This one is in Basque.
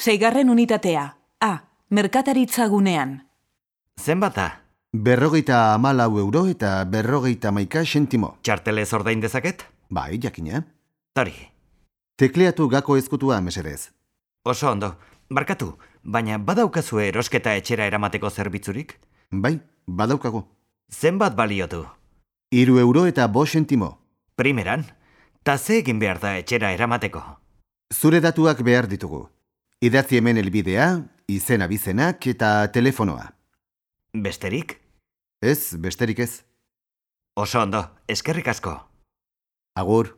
Seigarren unitatea. A. Merkataritza gunean. Zenbat da? Berrogeita amalau euro eta berrogeita maika sentimo. Txartelez ordain dezaket? Bai, jakina. Tori, Tekleatu gako ezkutua mesedez. oso ondo. Barkatu, baina badaukazue erosketa etxera eramateko zerbitzurik? Bai, badaukagu. Zenbat baliotu? Iru euro eta bo sentimo. Primeran, ta ze egin behar da etxera eramateko? Zure datuak behar ditugu. Idatzi hemen elbidea, izen abizenak eta telefonoa. Besterik? Ez, besterik ez. Oso ondo, eskerrik asko. Agur.